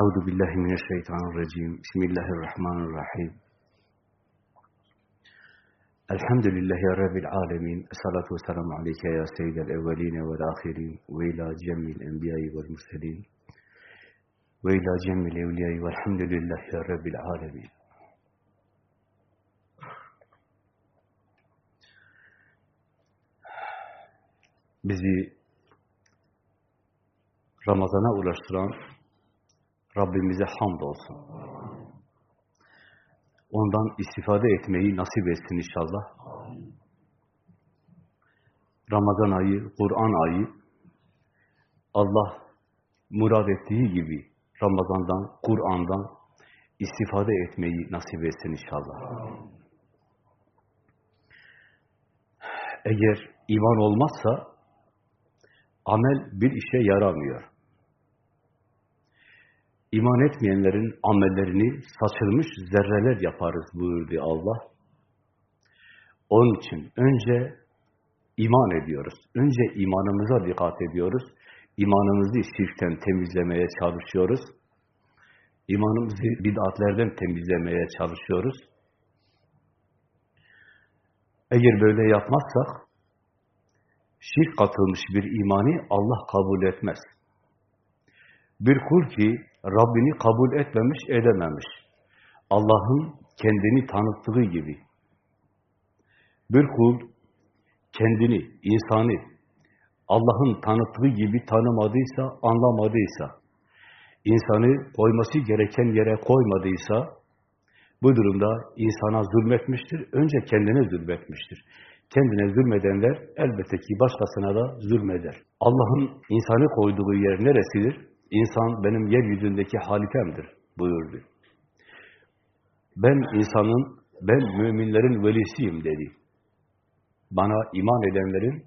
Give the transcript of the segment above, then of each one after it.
أعوذ بالله من الشيطان الرجيم. بسم الله الرحمن الرحيم. الحمد لله يا رب العالمين. الصلاة والسلام عليك يا سيد الأولين والآخرين وإلى جميع الأنبياء والمرسلين. وإلى جميع الأولياء والحمد لله يا رب العالمين. بزي رمضان ulaştıran Rabbimize hamdolsun. Ondan istifade etmeyi nasip etsin inşallah. Ramazan ayı, Kur'an ayı, Allah murad ettiği gibi Ramazan'dan, Kur'an'dan istifade etmeyi nasip etsin inşallah. Eğer iman olmazsa amel bir işe yaramıyor. İman etmeyenlerin amellerini saçılmış zerreler yaparız buyurdu Allah. Onun için önce iman ediyoruz. Önce imanımıza dikkat ediyoruz. İmanımızı şirkten temizlemeye çalışıyoruz. İmanımızı bid'atlerden temizlemeye çalışıyoruz. Eğer böyle yapmazsak, şirk katılmış bir imani Allah kabul etmez. Bir kul ki Rabbini kabul etmemiş, edememiş. Allah'ın kendini tanıttığı gibi. Bir kul kendini, insanı Allah'ın tanıttığı gibi tanımadıysa, anlamadıysa, insanı koyması gereken yere koymadıysa, bu durumda insana zulmetmiştir, önce kendine zulmetmiştir. Kendine zulmedenler elbette ki başkasına da zulmeder. Allah'ın insanı koyduğu yer neresidir? İnsan benim yeryüzündeki halifemdir buyurdu. Ben insanın, ben müminlerin velisiyim dedi. Bana iman edenlerin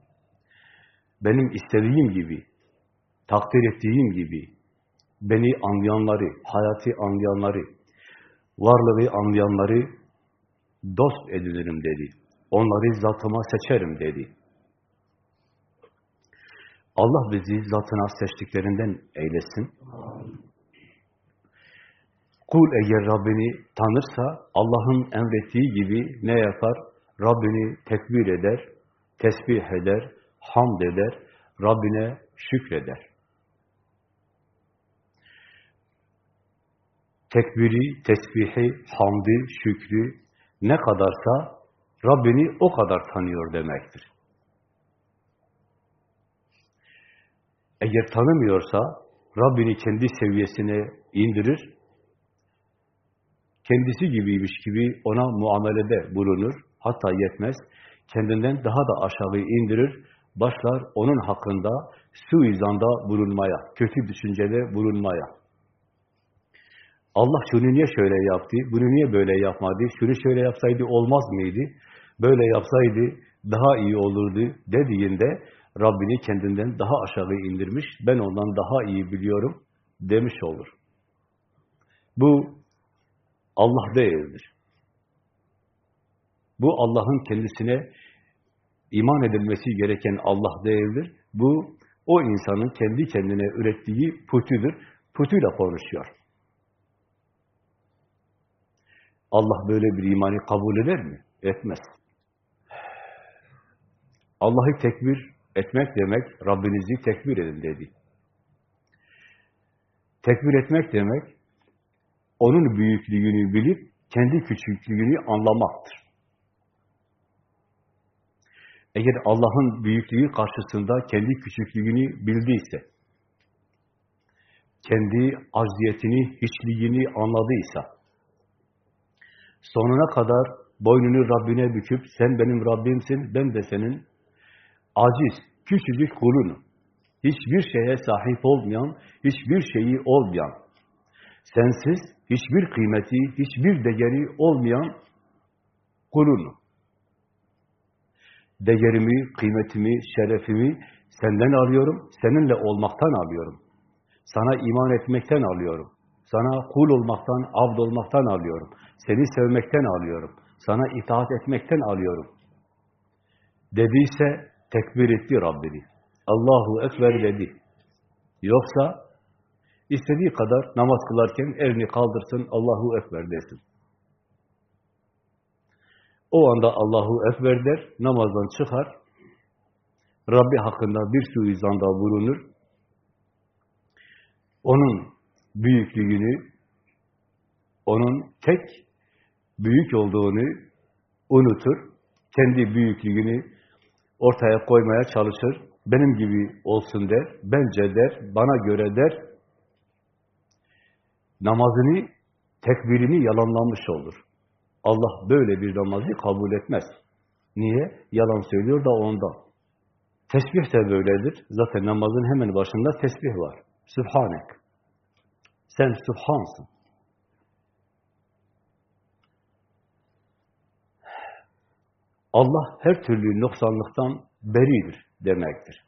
benim istediğim gibi, takdir ettiğim gibi beni anlayanları, hayatı anlayanları, varlığı anlayanları dost edinirim dedi. Onları zatıma seçerim dedi. Allah bizi zatına seçtiklerinden eylesin. Kul eğer Rabbini tanırsa Allah'ın emrettiği gibi ne yapar? Rabbini tekbir eder, tesbih eder, hamd eder, Rabbine şükreder. Tekbiri, tesbihi, hamdi, şükrü ne kadarsa Rabbini o kadar tanıyor demektir. Eğer tanımıyorsa Rabbini kendi seviyesine indirir, kendisi gibiymiş gibi ona muamelede bulunur, hatta yetmez, kendinden daha da aşağı indirir, başlar onun hakkında suizanda bulunmaya, kötü düşüncede bulunmaya. Allah şunu niye şöyle yaptı, bunu niye böyle yapmadı, şunu şöyle yapsaydı olmaz mıydı, böyle yapsaydı daha iyi olurdu dediğinde Rabbini kendinden daha aşağı indirmiş, ben ondan daha iyi biliyorum demiş olur. Bu Allah değildir. Bu Allah'ın kendisine iman edilmesi gereken Allah değildir. Bu o insanın kendi kendine ürettiği putüdür. Putuyla konuşuyor. Allah böyle bir imanı kabul eder mi? Etmez. Allah'ı tekbir etmek demek, Rabbinizi tekbir edin dedi. Tekbir etmek demek, onun büyüklüğünü bilip, kendi küçüklüğünü anlamaktır. Eğer Allah'ın büyüklüğü karşısında kendi küçüklüğünü bildiyse, kendi acziyetini, hiçliğini anladıysa, sonuna kadar boynunu Rabbine büküp, sen benim Rabbimsin, ben de senin aciz, küçücük kulunu, hiçbir şeye sahip olmayan, hiçbir şeyi olmayan, sensiz hiçbir kıymeti, hiçbir değeri olmayan kulunu. Değerimi, kıymetimi, şerefimi senden alıyorum, seninle olmaktan alıyorum. Sana iman etmekten alıyorum. Sana kul olmaktan, abd olmaktan alıyorum. Seni sevmekten alıyorum. Sana itaat etmekten alıyorum. Dediyse tekbir etti Rabbini. Allahu Ekber dedi. Yoksa İstediği kadar namaz kılarken elini kaldırsın, Allahu Ekber desin. O anda Allahu Ekber der, namazdan çıkar, Rabbi hakkında bir suizanda bulunur, onun büyüklüğünü, onun tek büyük olduğunu unutur, kendi büyüklüğünü ortaya koymaya çalışır, benim gibi olsun der, bence der, bana göre der, namazını, tekbirini yalanlamış olur. Allah böyle bir namazı kabul etmez. Niye? Yalan söylüyor da ondan. Tesbih de böyledir. Zaten namazın hemen başında tesbih var. Sübhanek. Sen Sübhansın. Allah her türlü noksanlıktan beridir demektir.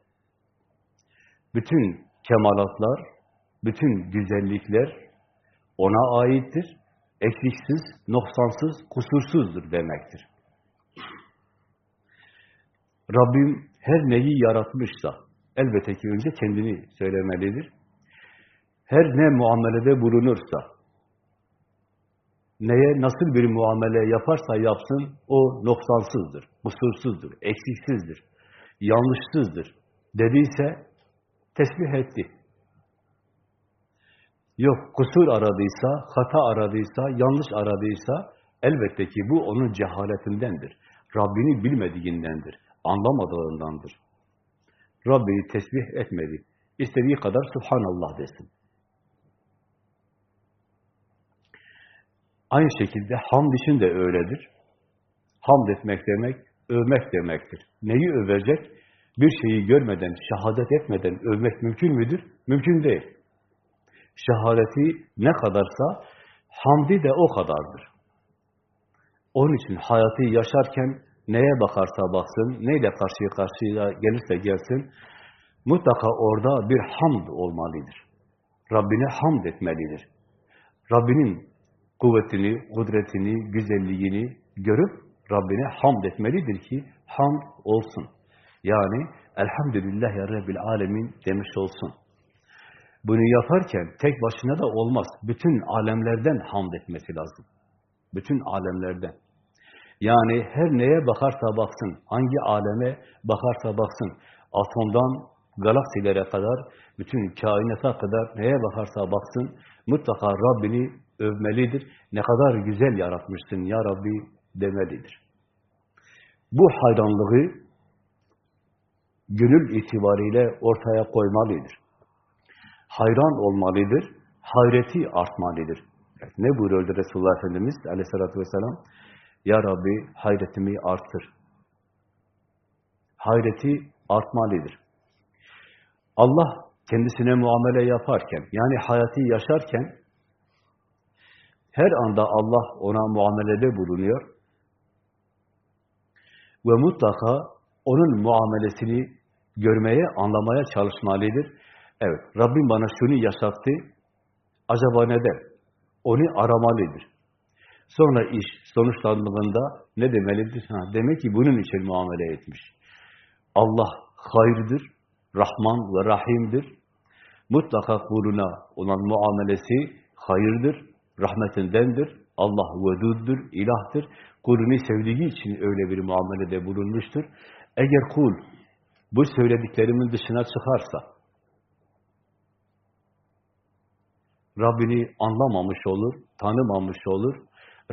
Bütün kemalatlar, bütün güzellikler ona aittir. Eksiksiz, noksansız, kusursuzdur demektir. Rabbim her neyi yaratmışsa, elbette ki önce kendini söylemelidir. Her ne muamelede bulunursa, neye nasıl bir muamele yaparsa yapsın, o noksansızdır, kusursuzdur, eksiksizdir, yanlışsızdır dediyse tesbih etti. Yok, kusur aradıysa, hata aradıysa, yanlış aradıysa, elbette ki bu onun cehaletindendir. Rabbini bilmediğindendir, anlamadığındandır. Rabbini tesbih etmedi. İstediği kadar Subhanallah desin. Aynı şekilde hamd için de öyledir. Hamd etmek demek, övmek demektir. Neyi övecek? Bir şeyi görmeden, şehadet etmeden övmek mümkün müdür? Mümkün değil. Şehadeti ne kadarsa, hamdi de o kadardır. Onun için hayatı yaşarken neye bakarsa baksın, neyle karşıya karşıya gelirse gelsin, mutlaka orada bir hamd olmalıdır. Rabbine hamd etmelidir. Rabbinin kuvvetini, kudretini, güzelliğini görüp Rabbine hamd etmelidir ki hamd olsun. Yani elhamdülillah ya Rabbil alemin demiş olsun. Bunu yaparken tek başına da olmaz. Bütün alemlerden hamd etmesi lazım. Bütün alemlerden. Yani her neye bakarsa baksın, hangi aleme bakarsa baksın, atomdan galaksilere kadar, bütün kainata kadar neye bakarsa baksın, mutlaka Rabbini övmelidir. Ne kadar güzel yaratmışsın ya Rabbi demelidir. Bu hayranlığı gönül itibariyle ortaya koymalıdır. Hayran olmalıdır, hayreti artmalıdır. Ne buyuruyordu Resulullah Efendimiz aleyhissalatü vesselam? Ya Rabbi hayretimi arttır. Hayreti artmalıdır. Allah kendisine muamele yaparken, yani hayatı yaşarken, her anda Allah ona muamelede bulunuyor ve mutlaka onun muamelesini görmeye, anlamaya çalışmalıdır. Evet, Rabbim bana şunu yaşattı, acaba neden? Onu aramalıdır. Sonra iş sonuçlandığında ne demelidir? Ha, demek ki bunun için muamele etmiş. Allah hayırdır, Rahman ve Rahim'dir. Mutlaka kuluna olan muamelesi hayırdır, rahmetindendir. Allah veduddur, ilahtır. Kulunu sevdiği için öyle bir muamelede bulunmuştur. Eğer kul bu söylediklerimin dışına çıkarsa, Rabbini anlamamış olur, tanımamış olur,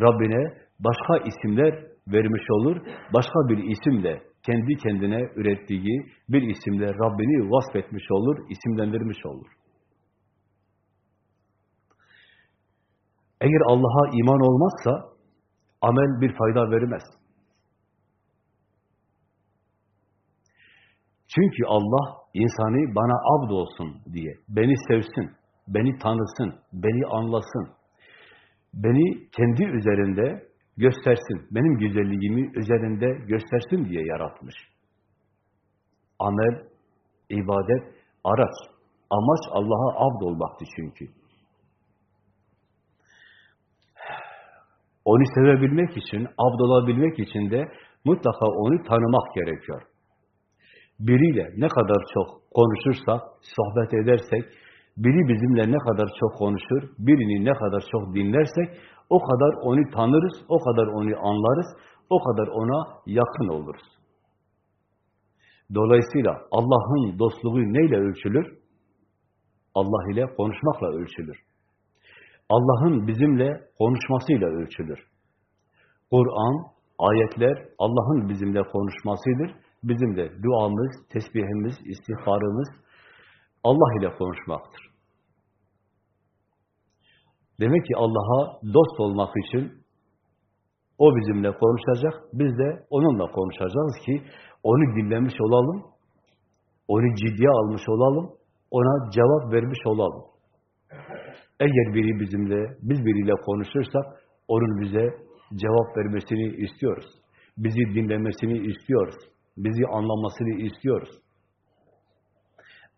Rabbine başka isimler vermiş olur, başka bir isimle kendi kendine ürettiği bir isimle Rabbini vasfetmiş olur, isimlendirmiş olur. Eğer Allah'a iman olmazsa amel bir fayda vermez. Çünkü Allah insanı bana abd olsun diye, beni sevsin, beni tanısın, beni anlasın, beni kendi üzerinde göstersin, benim güzelliğimi üzerinde göstersin diye yaratmış. Amel, ibadet, araç. Amaç Allah'a abd olmaktı çünkü. Onu sevebilmek için, abd olabilmek için de mutlaka onu tanımak gerekiyor. Biriyle ne kadar çok konuşursak, sohbet edersek, Biri bizimle ne kadar çok konuşur, birini ne kadar çok dinlersek, o kadar onu tanırız, o kadar onu anlarız, o kadar ona yakın oluruz. Dolayısıyla Allah'ın dostluğu neyle ölçülür? Allah ile konuşmakla ölçülür. Allah'ın bizimle konuşmasıyla ölçülür. Kur'an, ayetler Allah'ın bizimle konuşmasıdır. Bizim de duamız, tesbihimiz, istihbarımız Allah ile konuşmaktır. Demek ki Allah'a dost olmak için o bizimle konuşacak, biz de onunla konuşacağız ki onu dinlemiş olalım, onu ciddiye almış olalım, ona cevap vermiş olalım. Eğer biri bizimle, biz biriyle konuşursak, onun bize cevap vermesini istiyoruz. Bizi dinlemesini istiyoruz. Bizi anlamasını istiyoruz.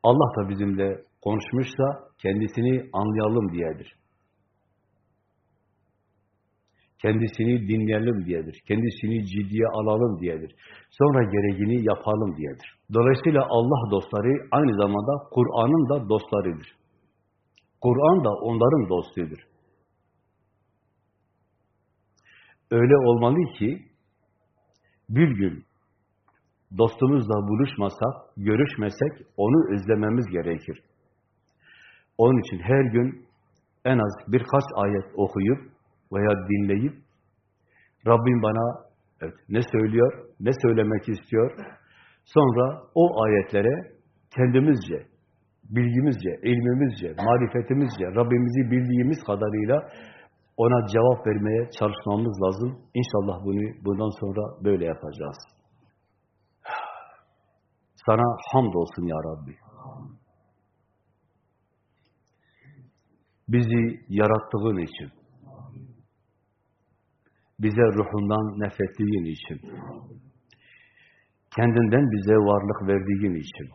Allah da bizimle konuşmuşsa kendisini anlayalım diyedir. Kendisini dinleyelim diyedir. Kendisini ciddiye alalım diyedir. Sonra gereğini yapalım diyedir. Dolayısıyla Allah dostları aynı zamanda Kur'an'ın da dostlarıdır. Kur'an da onların dostudur. Öyle olmalı ki bir gün dostumuzla buluşmasak, görüşmesek onu özlememiz gerekir. Onun için her gün en az birkaç ayet okuyup veya dinleyip Rabbim bana evet, ne söylüyor, ne söylemek istiyor. Sonra o ayetlere kendimizce, bilgimizce, ilmimizce, marifetimizce, Rabbimizi bildiğimiz kadarıyla ona cevap vermeye çalışmamız lazım. İnşallah bunu bundan sonra böyle yapacağız. Sana hamdolsun ya Rabbi. Bizi yarattığın için, bize ruhundan nefrettiğin için, kendinden bize varlık verdiğin için,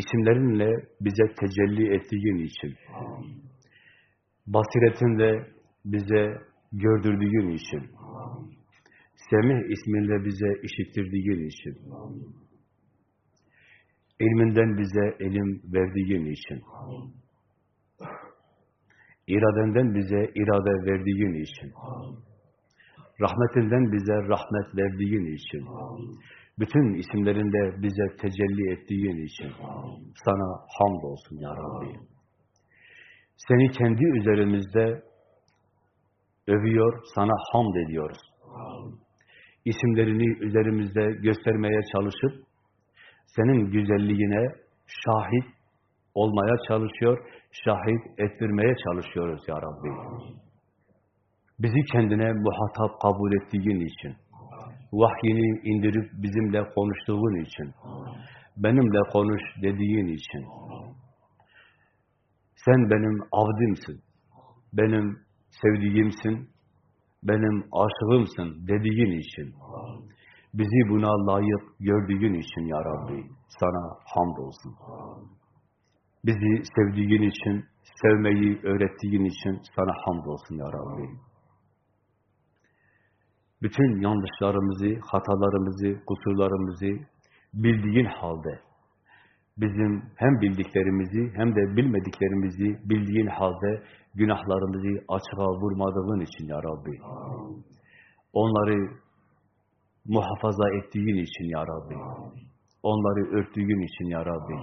isimlerinle bize tecelli ettiğin için, basiretinle bize gördürdüğün için, Semih isminle bize işittirdiğin için, ilminden bize elim verdiğin için, iradenden bize irade verdiğin için, rahmetinden bize rahmet verdiğin için, bütün isimlerinde bize tecelli ettiğin için sana hamdolsun ya Rabbi. Seni kendi üzerimizde övüyor, sana hamd ediyoruz. İsimlerini üzerimizde göstermeye çalışıp senin güzelliğine şahit olmaya çalışıyor, şahit ettirmeye çalışıyoruz ya Rabbi. Bizi kendine muhatap kabul ettiğin için, vahyini indirip bizimle konuştuğun için, benimle konuş dediğin için, sen benim avdimsin, benim sevdiğimsin, benim aşığımsın dediğin için, bizi buna layık gördüğün için ya Rabbi, sana hamdolsun. Bizi sevdiğin için, sevmeyi öğrettiğin için sana hamdolsun ya Rabbi. Bütün yanlışlarımızı, hatalarımızı, kusurlarımızı bildiğin halde, bizim hem bildiklerimizi hem de bilmediklerimizi bildiğin halde günahlarımızı açığa vurmadığın için ya Rabbi. Onları muhafaza ettiğin için ya Rabbi. Onları örttüğün için ya Rabbi.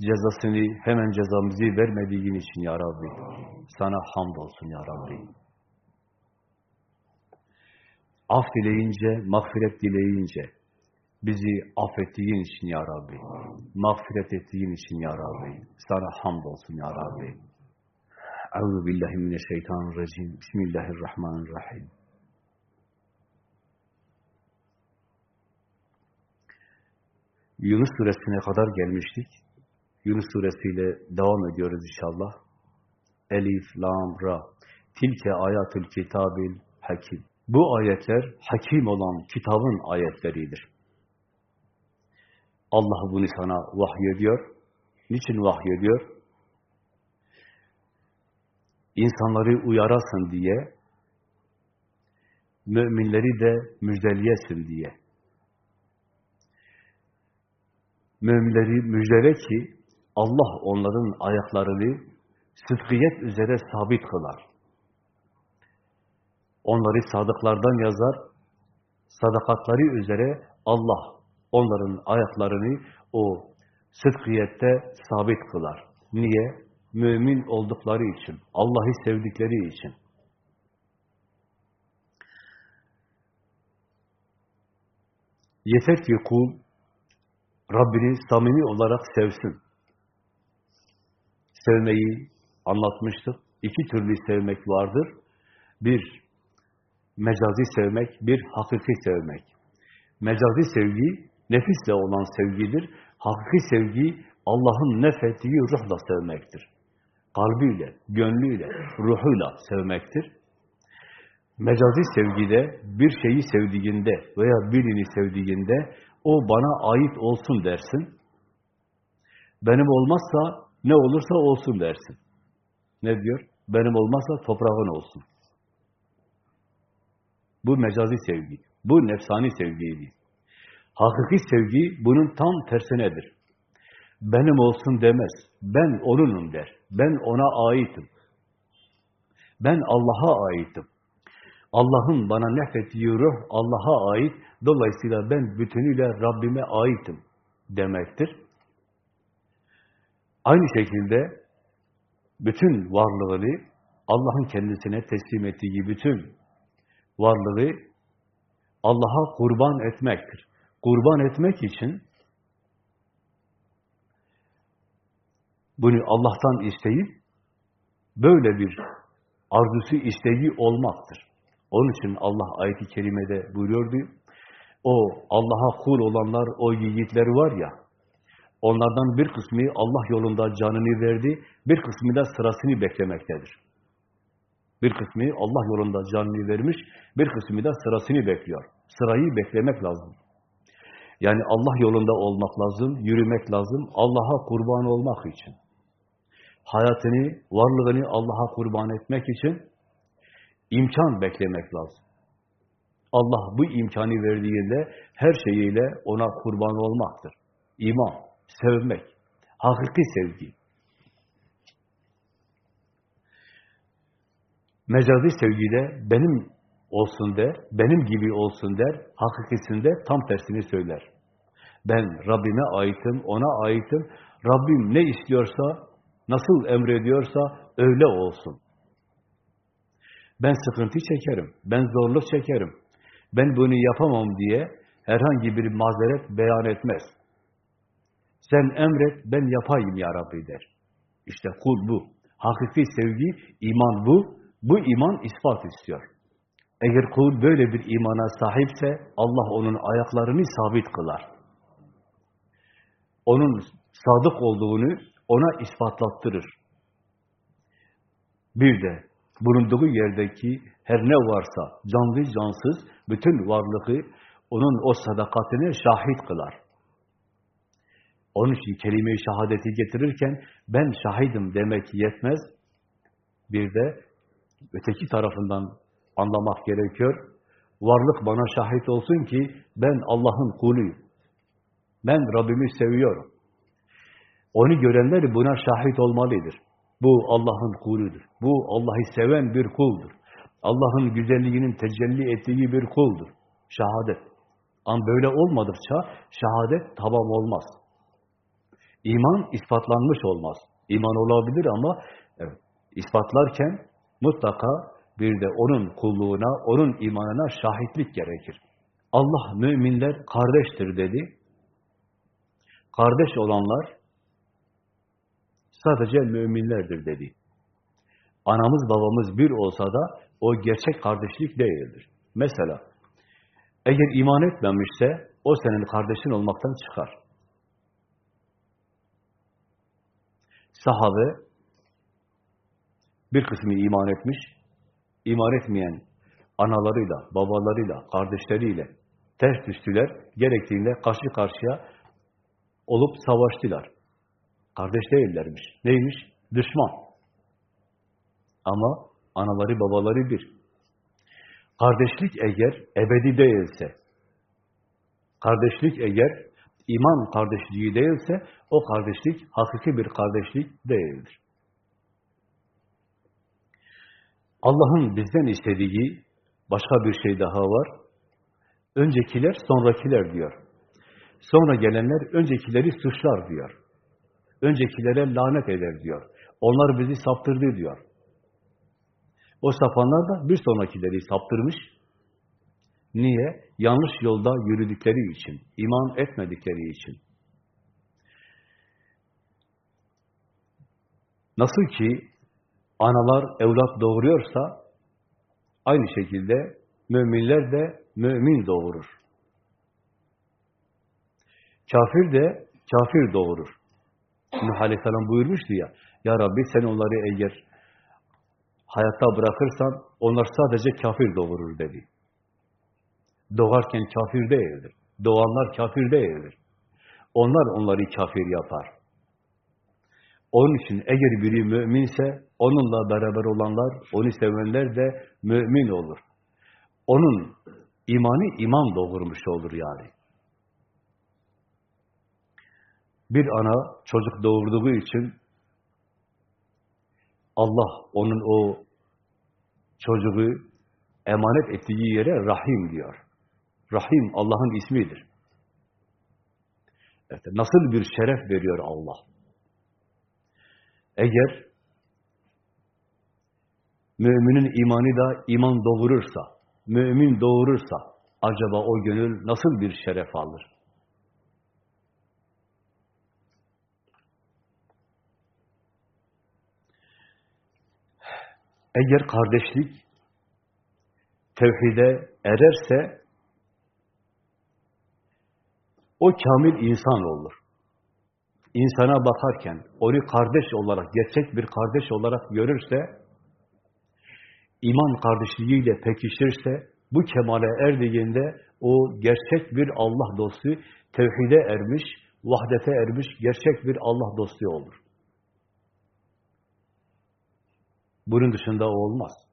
Cezasını hemen cezamızı vermediğin için ya Rabbi. Sana hamdolsun ya Rabbi. Af dileyince, mağfiret dileyince, bizi affettiğin için ya Rabbi, mağfiret ettiğin için ya Rabbi, sana hamdolsun ya Rabbi. Euzu billahi mineşşeytanirracim. Bismillahirrahmanirrahim. Yunus suresine kadar gelmiştik. Yunus suresiyle devam ediyoruz inşallah. Elif, Lam, Ra. Tilke ayatül kitabil hakim. Bu ayetler hakim olan kitabın ayetleridir. Allah bunu sana vahyediyor. Niçin vahyediyor? İnsanları uyarasın diye, müminleri de müjdeleyesin diye. Müminleri müjdele ki, Allah onların ayaklarını sıdkiyet üzere sabit kılar. Onları sadıklardan yazar, sadakatleri üzere Allah onların ayaklarını o sıdkiyette sabit kılar. Niye? Mümin oldukları için, Allah'ı sevdikleri için. Yeter ki kul Rabbini samimi olarak sevsin. Sevmeyi anlatmıştık. İki türlü sevmek vardır. Bir, mecazi sevmek, bir hakiki sevmek. Mecazi sevgi, nefisle olan sevgidir. Hakiki sevgi, Allah'ın nefettiği ruhla sevmektir. Kalbiyle, gönlüyle, ruhuyla sevmektir. Mecazi sevgide, bir şeyi sevdiğinde veya birini sevdiğinde, o bana ait olsun dersin. Benim olmazsa, ne olursa olsun dersin. Ne diyor? Benim olmazsa toprağın olsun. Bu mecazi sevgi. Bu nefsani sevgiydi. Hakiki sevgi bunun tam tersinedir. Benim olsun demez. Ben onunum der. Ben ona aitim. Ben Allah'a aitim. Allah'ın bana nefettiği ruh Allah'a ait. Dolayısıyla ben bütünüyle Rabbime aitim demektir. Aynı şekilde bütün varlığını Allah'ın kendisine teslim ettiği bütün varlığı Allah'a kurban etmektir. Kurban etmek için bunu Allah'tan isteyip böyle bir arzusu, isteği olmaktır. Onun için Allah ayet-i kerimede buyuruyordu. O Allah'a kul olanlar, o yiğitler var ya, onlardan bir kısmı Allah yolunda canını verdi, bir kısmı da sırasını beklemektedir. Bir kısmı Allah yolunda canını vermiş, bir kısmı da sırasını bekliyor. Sırayı beklemek lazım. Yani Allah yolunda olmak lazım, yürümek lazım, Allah'a kurban olmak için. Hayatını, varlığını Allah'a kurban etmek için imkan beklemek lazım. Allah bu imkanı verdiğinde her şeyiyle ona kurban olmaktır. İman, sevmek, hakiki sevgi. Mecazi sevgide benim olsun der, benim gibi olsun der, hakikisinde tam tersini söyler. Ben Rabbime aitim, ona aitim, Rabbim ne istiyorsa, nasıl emrediyorsa öyle olsun. Ben sıkıntı çekerim, ben zorluk çekerim, ben bunu yapamam diye herhangi bir mazeret beyan etmez. Sen emret, ben yapayım ya Rabbi der. İşte kul bu. Hakiki sevgi, iman bu. Bu iman ispat istiyor. Eğer kul böyle bir imana sahipse Allah onun ayaklarını sabit kılar. Onun sadık olduğunu ona ispatlattırır. Bir de bulunduğu yerdeki her ne varsa canlı cansız bütün varlığı onun o sadakatine şahit kılar. Onun için kelime-i şehadeti getirirken ben şahidim demek yetmez. Bir de öteki tarafından anlamak gerekiyor. Varlık bana şahit olsun ki ben Allah'ın kuluyum. Ben Rabbimi seviyorum. Onu görenler buna şahit olmalıdır. Bu Allah'ın kuludur. Bu Allah'ı seven bir kuldur. Allah'ın güzelliğinin tecelli ettiği bir kuldur. Şehadet. Ama böyle olmadıkça şehadet tamam olmaz. İman ispatlanmış olmaz. İman olabilir ama evet, ispatlarken mutlaka bir de onun kulluğuna, onun imanına şahitlik gerekir. Allah müminler kardeştir dedi. Kardeş olanlar sadece müminlerdir dedi. Anamız babamız bir olsa da o gerçek kardeşlik değildir. Mesela eğer iman etmemişse o senin kardeşin olmaktan çıkar. Sahabe bir kısmı iman etmiş, iman etmeyen analarıyla, babalarıyla, kardeşleriyle ters düştüler, gerektiğinde karşı karşıya olup savaştılar. Kardeş değillermiş. Neymiş? Düşman. Ama anaları babaları bir. Kardeşlik eğer ebedi değilse, kardeşlik eğer iman kardeşliği değilse o kardeşlik hakiki bir kardeşlik değildir. Allah'ın bizden istediği başka bir şey daha var. Öncekiler sonrakiler diyor. Sonra gelenler öncekileri suçlar diyor. Öncekilere lanet eder diyor. Onlar bizi saptırdı diyor. O sapanlar da bir sonrakileri saptırmış. Niye? Yanlış yolda yürüdükleri için, iman etmedikleri için. Nasıl ki analar evlat doğuruyorsa, aynı şekilde müminler de mümin doğurur. Kafir de kafir doğurur. Nuh Aleyhisselam buyurmuştu ya, Ya Rabbi sen onları eğer hayatta bırakırsan onlar sadece kafir doğurur dedi. Doğarken kafir değildir. Doğanlar kafir değildir. Onlar onları kafir yapar. Onun için eğer biri müminse onunla beraber olanlar, onu sevenler de mümin olur. Onun imanı iman doğurmuş olur yani. Bir ana çocuk doğurduğu için Allah onun o çocuğu emanet ettiği yere Rahim diyor. Rahim Allah'ın ismidir. Evet, nasıl bir şeref veriyor Allah? Eğer müminin imanı da iman doğurursa, mümin doğurursa, acaba o gönül nasıl bir şeref alır? Eğer kardeşlik tevhide ererse o kamil insan olur. İnsana bakarken onu kardeş olarak, gerçek bir kardeş olarak görürse, iman kardeşliğiyle pekişirse, bu kemale erdiğinde o gerçek bir Allah dostu, tevhide ermiş, vahdete ermiş, gerçek bir Allah dostu olur. Bunun dışında olmaz.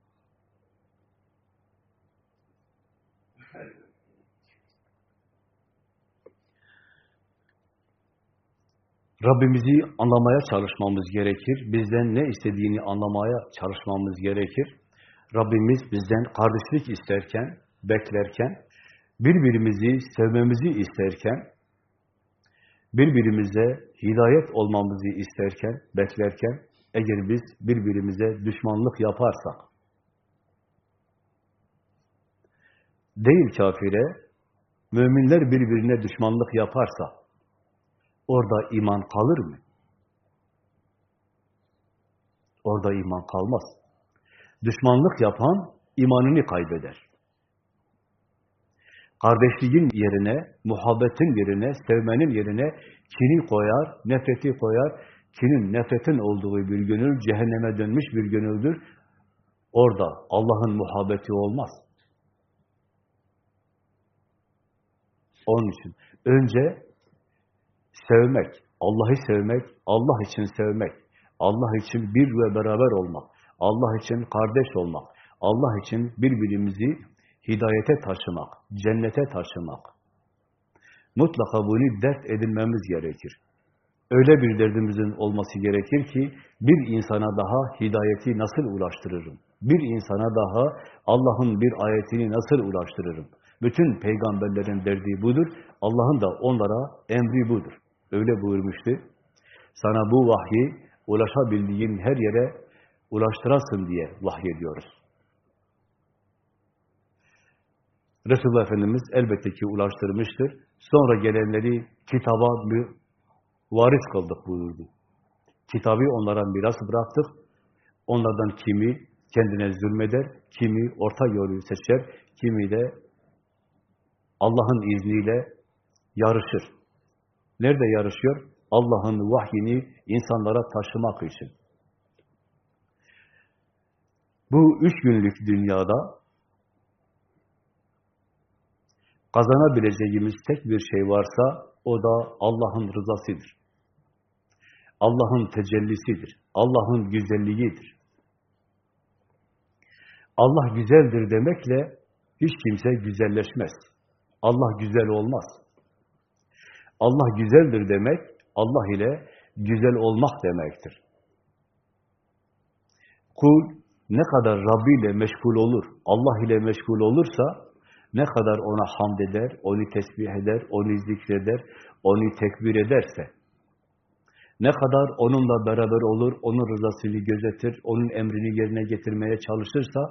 Rabbimizi anlamaya çalışmamız gerekir. Bizden ne istediğini anlamaya çalışmamız gerekir. Rabbimiz bizden kardeşlik isterken, beklerken, birbirimizi sevmemizi isterken, birbirimize hidayet olmamızı isterken, beklerken, eğer biz birbirimize düşmanlık yaparsak, değil kafire, müminler birbirine düşmanlık yaparsa, Orada iman kalır mı? Orada iman kalmaz. Düşmanlık yapan imanını kaybeder. Kardeşliğin yerine, muhabbetin yerine, sevmenin yerine kini koyar, nefreti koyar. Kinin, nefretin olduğu bir gönül, cehenneme dönmüş bir gönüldür. Orada Allah'ın muhabbeti olmaz. Onun için önce Sevmek, Allah'ı sevmek, Allah için sevmek, Allah için bir ve beraber olmak, Allah için kardeş olmak, Allah için birbirimizi hidayete taşımak, cennete taşımak. Mutlaka bunu dert edinmemiz gerekir. Öyle bir derdimizin olması gerekir ki bir insana daha hidayeti nasıl ulaştırırım? Bir insana daha Allah'ın bir ayetini nasıl ulaştırırım? Bütün peygamberlerin derdi budur. Allah'ın da onlara emri budur. Öyle buyurmuştu. Sana bu vahyi ulaşabildiğin her yere ulaştırasın diye vahyediyoruz. Resulullah Efendimiz elbette ki ulaştırmıştır. Sonra gelenleri kitaba varis kıldık buyurdu. Kitabı onlara miras bıraktık. Onlardan kimi kendine zulmeder, kimi orta yolu seçer, kimi de Allah'ın izniyle yarışır. Nerede yarışıyor? Allah'ın vahyini insanlara taşımak için. Bu üç günlük dünyada kazanabileceğimiz tek bir şey varsa o da Allah'ın rızasıdır. Allah'ın tecellisidir. Allah'ın güzelliğidir. Allah güzeldir demekle hiç kimse güzelleşmez. Allah güzel olmaz. Allah güzeldir demek, Allah ile güzel olmak demektir. Kul ne kadar Rabbi ile meşgul olur, Allah ile meşgul olursa, ne kadar ona hamd eder, onu tesbih eder, onu zikreder, onu tekbir ederse, ne kadar onunla beraber olur, onun rızasını gözetir, onun emrini yerine getirmeye çalışırsa,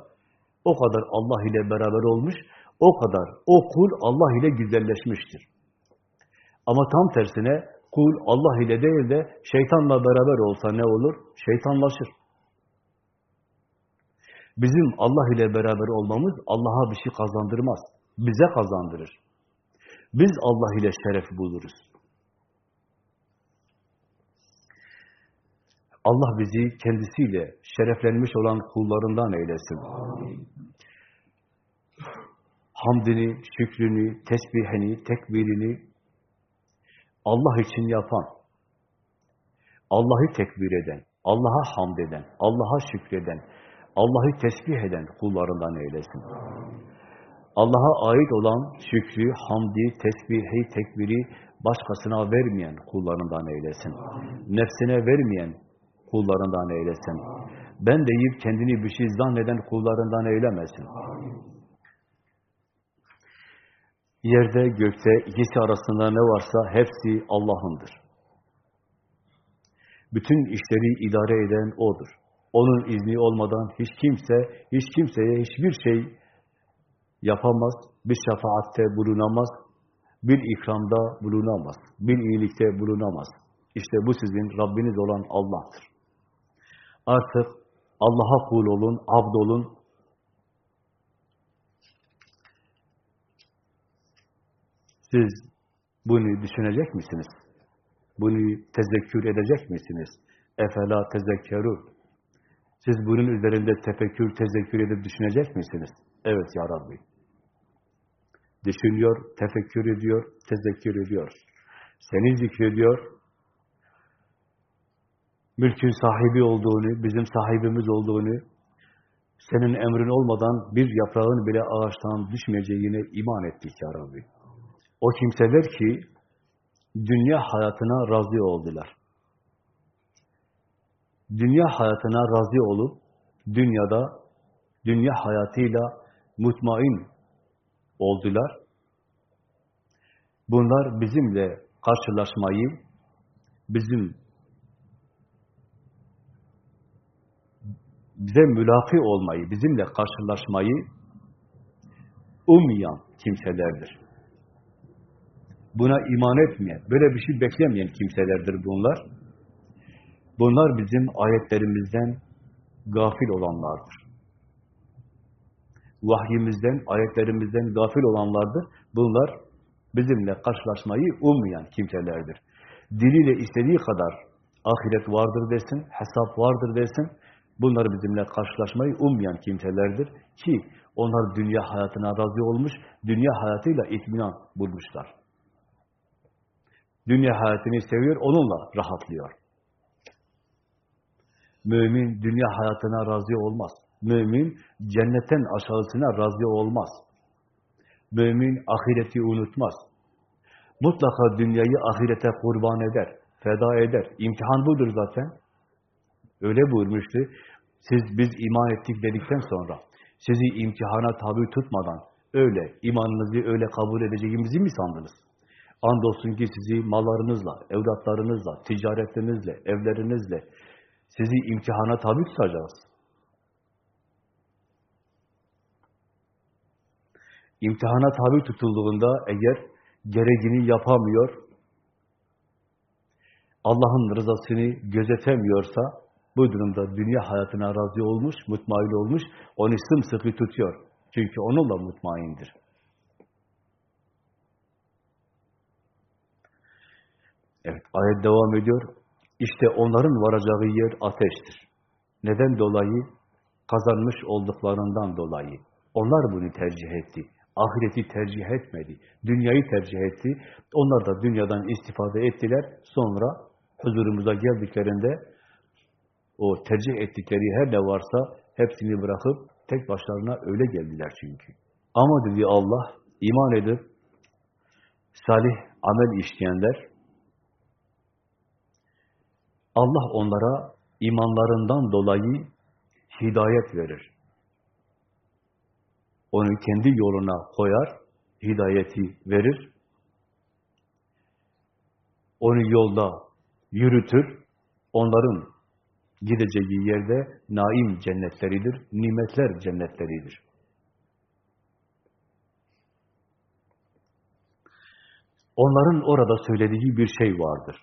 o kadar Allah ile beraber olmuş, o kadar o kul Allah ile güzelleşmiştir. Ama tam tersine kul Allah ile değil de şeytanla beraber olsa ne olur? Şeytanlaşır. Bizim Allah ile beraber olmamız Allah'a bir şey kazandırmaz. Bize kazandırır. Biz Allah ile şeref buluruz. Allah bizi kendisiyle şereflenmiş olan kullarından eylesin. Hamdini, şükrünü, tesbihini, tekbirini Allah için yapan, Allah'ı tekbir eden, Allah'a hamd eden, Allah'a şükreden, Allah'ı tesbih eden kullarından eylesin. Allah'a ait olan şükrü, hamdi, tesbihi, tekbiri başkasına vermeyen kullarından eylesin. Nefsine vermeyen kullarından eylesin. Ben deyip kendini bir şey zanneden kullarından eylemesin. Yerde, gökte, ikisi arasında ne varsa hepsi Allah'ındır. Bütün işleri idare eden O'dur. Onun izni olmadan hiç kimse, hiç kimseye hiçbir şey yapamaz, bir şefaatte bulunamaz, bir ikramda bulunamaz, bir iyilikte bulunamaz. İşte bu sizin Rabbiniz olan Allah'tır. Artık Allah'a kul olun, abd olun. Siz bunu düşünecek misiniz? Bunu tezekkür edecek misiniz? Efela tezekkerun. Siz bunun üzerinde tefekkür, tezekkür edip düşünecek misiniz? Evet ya Rabbi. Düşünüyor, tefekkür ediyor, tezekkür ediyor. Seni zikrediyor. Mülkün sahibi olduğunu, bizim sahibimiz olduğunu, senin emrin olmadan bir yaprağın bile ağaçtan düşmeyeceğine iman ettik ya Rabbi. O kimseler ki dünya hayatına razı oldular. Dünya hayatına razı olup dünyada dünya hayatıyla mutmain oldular. Bunlar bizimle karşılaşmayı, bizim bize mülaki olmayı, bizimle karşılaşmayı ummayan kimselerdir. Buna iman etmeyen, böyle bir şey beklemeyen kimselerdir bunlar. Bunlar bizim ayetlerimizden gafil olanlardır. Vahyimizden, ayetlerimizden gafil olanlardır. Bunlar bizimle karşılaşmayı ummayan kimselerdir. Diliyle istediği kadar ahiret vardır desin, hesap vardır desin, bunlar bizimle karşılaşmayı ummayan kimselerdir ki onlar dünya hayatına razı olmuş, dünya hayatıyla itminan bulmuşlar. Dünya hayatını seviyor, onunla rahatlıyor. Mümin dünya hayatına razı olmaz. Mümin cennetten aşağısına razı olmaz. Mümin ahireti unutmaz. Mutlaka dünyayı ahirete kurban eder, feda eder. İmtihan budur zaten. Öyle buyurmuştu. Siz biz iman ettik dedikten sonra sizi imtihana tabi tutmadan öyle imanınızı öyle kabul edeceğimizi mi sandınız? Andolsun ki sizi mallarınızla, evlatlarınızla, ticaretinizle, evlerinizle sizi imtihana tabi tutacağız. İmtihana tabi tutulduğunda eğer gereğini yapamıyor, Allah'ın rızasını gözetemiyorsa, bu durumda dünya hayatına razı olmuş, mutmain olmuş, onu sımsıkı tutuyor. Çünkü onunla mutmaindir. Evet, ayet devam ediyor. İşte onların varacağı yer ateştir. Neden dolayı? Kazanmış olduklarından dolayı. Onlar bunu tercih etti. Ahireti tercih etmedi. Dünyayı tercih etti. Onlar da dünyadan istifade ettiler. Sonra huzurumuza geldiklerinde o tercih ettikleri her ne varsa hepsini bırakıp tek başlarına öyle geldiler çünkü. Ama dedi Allah, iman edip salih amel işleyenler, Allah onlara imanlarından dolayı hidayet verir. Onu kendi yoluna koyar, hidayeti verir. Onu yolda yürütür. Onların gideceği yerde naim cennetleridir, nimetler cennetleridir. Onların orada söylediği bir şey vardır.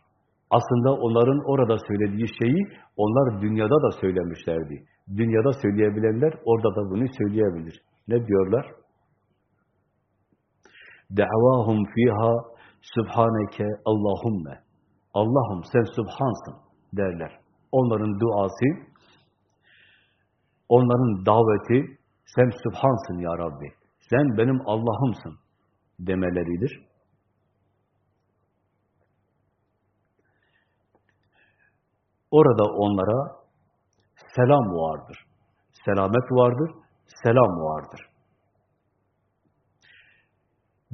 Aslında onların orada söylediği şeyi onlar dünyada da söylemişlerdi. Dünyada söyleyebilenler orada da bunu söyleyebilir. Ne diyorlar? Da'vahum fiha subhaneke Allahumme. Allah'ım sen subhansın derler. Onların duası, onların daveti sen subhansın ya Rabbi. Sen benim Allah'ımsın demeleridir. Orada onlara selam vardır. Selamet vardır, selam vardır.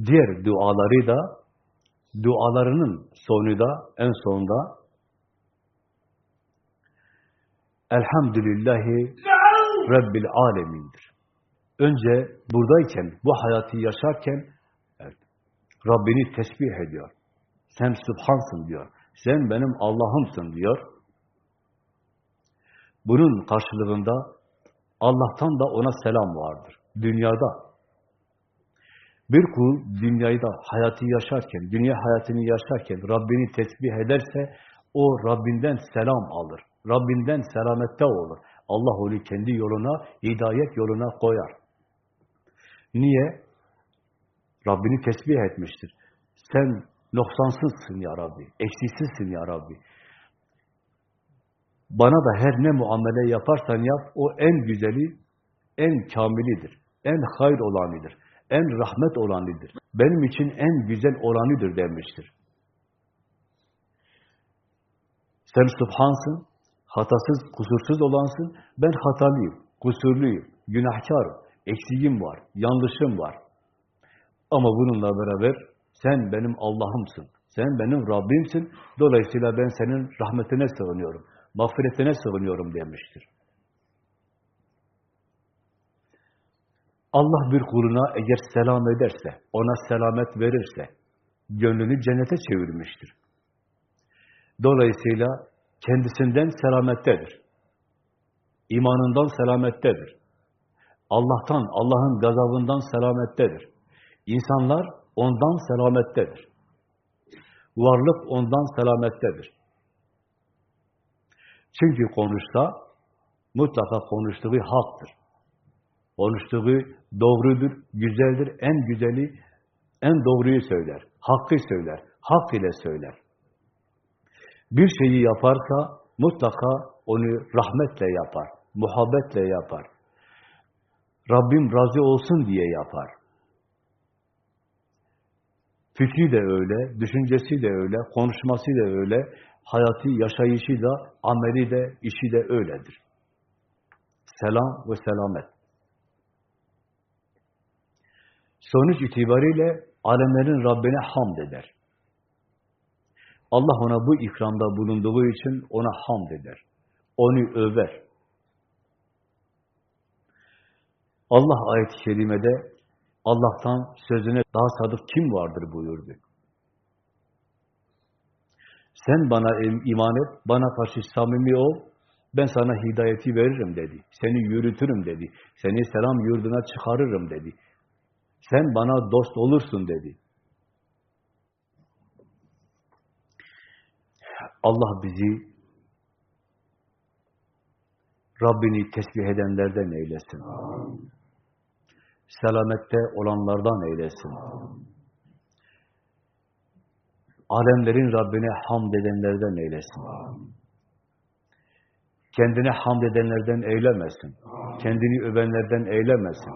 Diğer duaları da, dualarının sonu da, en sonunda Elhamdülillahi Rabbil Alemin'dir. Önce buradayken, bu hayatı yaşarken evet, Rabbini tesbih ediyor. Sen Subhansın diyor. Sen benim Allah'ımsın diyor. Bunun karşılığında Allah'tan da ona selam vardır. Dünyada. Bir kul dünyayı da hayatı yaşarken, dünya hayatını yaşarken Rabbini tesbih ederse o Rabbinden selam alır. Rabbinden selamette olur. Allah onu kendi yoluna, hidayet yoluna koyar. Niye? Rabbini tesbih etmiştir. Sen noksansızsın ya Rabbi, eksiksizsin ya Rabbi. Bana da her ne muamele yaparsan yap, o en güzeli, en kamilidir, en hayır olanıdır, en rahmet olanıdır. Benim için en güzel olanıdır demiştir. Sen subhansın, hatasız, kusursuz olansın, ben hatalıyım, kusurluyum, günahkarım, eksiğim var, yanlışım var. Ama bununla beraber sen benim Allah'ımsın, sen benim Rabbimsin, dolayısıyla ben senin rahmetine sığınıyorum mağfiretine sığınıyorum demiştir. Allah bir kuluna eğer selam ederse, ona selamet verirse, gönlünü cennete çevirmiştir. Dolayısıyla kendisinden selamettedir. İmanından selamettedir. Allah'tan, Allah'ın gazabından selamettedir. İnsanlar ondan selamettedir. Varlık ondan selamettedir. Çünkü konuşsa mutlaka konuştuğu haktır. Konuştuğu doğrudur, güzeldir, en güzeli, en doğruyu söyler, hakkı söyler, hak ile söyler. Bir şeyi yaparsa mutlaka onu rahmetle yapar, muhabbetle yapar. Rabbim razı olsun diye yapar. Fikri de öyle, düşüncesi de öyle, konuşması da öyle, hayatı, yaşayışı da, ameli de, işi de öyledir. Selam ve selamet. Sonuç itibariyle alemlerin Rabbine hamd eder. Allah ona bu ikramda bulunduğu için ona hamd eder. Onu över. Allah ayet-i kerimede Allah'tan sözüne daha sadık kim vardır buyurdu. Sen bana iman et, bana karşı samimi ol, ben sana hidayeti veririm dedi. Seni yürütürüm dedi. Seni selam yurduna çıkarırım dedi. Sen bana dost olursun dedi. Allah bizi Rabbini tesbih edenlerden eylesin. Selamette olanlardan eylesin. Alemlerin Rabbine hamd edenlerden eylesin. Kendine hamd edenlerden eylemesin. Kendini övenlerden eylemesin.